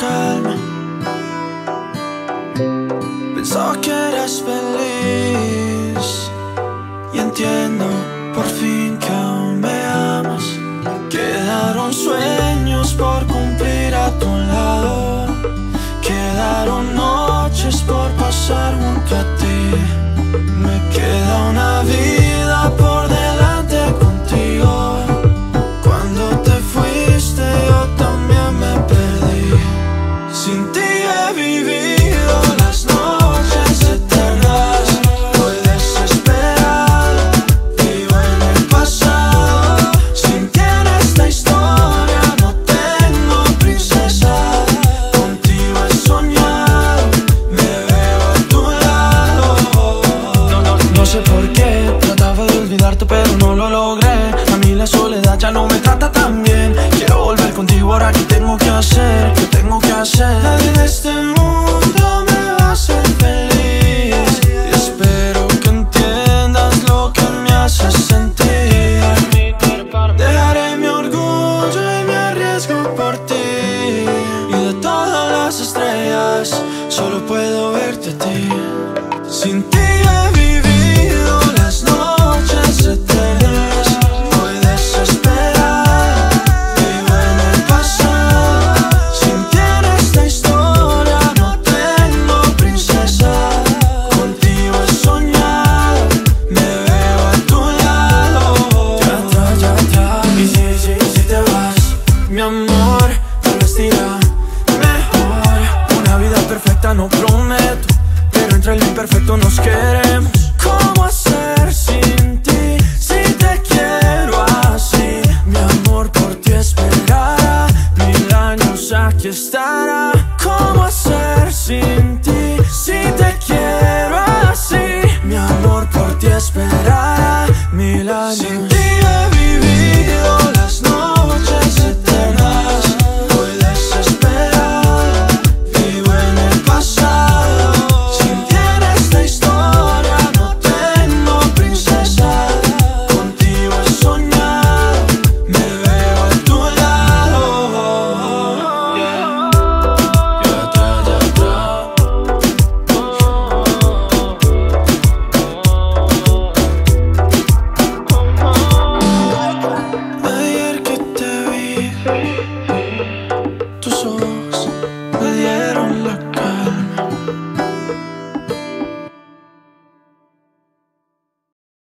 calma. Pensaba que eras feliz tu lado, quedaron noches por pasar junto a ti. Me queda una vida trataba de olvidarte, pero no lo logré. A mí la soledad ya no me trata tan bien. Quiero volver contigo ahora que tengo que hacer, que tengo que hacer. Nadie en este mundo me va a hacer feliz. Y espero que entiendas lo que me hace sentir. Dejaré mi orgullo y me arriesgo por ti. Y de todas las estrellas, solo puedo verte a ti. Sin ti no prometo, pero entre el imperfecto nos queremos. ¿Cómo hacer sin ti si te quiero así? Mi amor por ti esperará, mil años aquí estará.